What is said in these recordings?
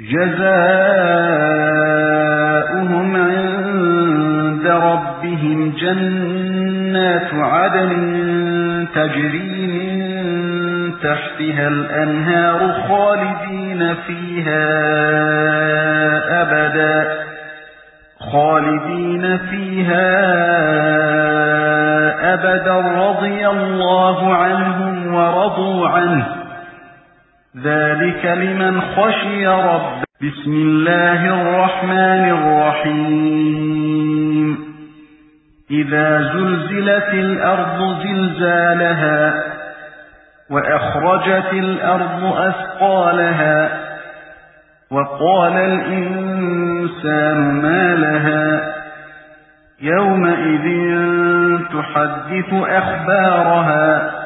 جزاؤهم عند ربهم جنات عدن تجري من تحتها الأنهار خالدين فيها أبدا خالدين فيها أبدا. رضي الله عنهم ورضوا عنه. ذلك لمن خشي رب بسم الله الرحمن الرحيم. إذا زلزلت الأرض زلزالها وأخرجت الأرض أثقالها وقال الإنسان ما لها يومئذ تحدث أخبارها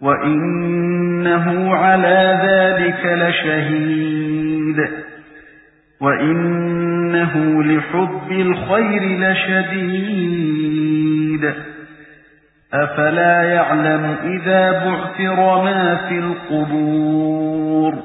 وَإِنَّهُ عَلَى ذَلِكَ لَشَهِيدٌ وَإِنَّهُ لِحُبِّ الْخَيْرِ لَشَدِيدٌ أَفَلَا يَعْلَمُ إِذَا بُعْثِرَ مَا فِي الْقُبُورِ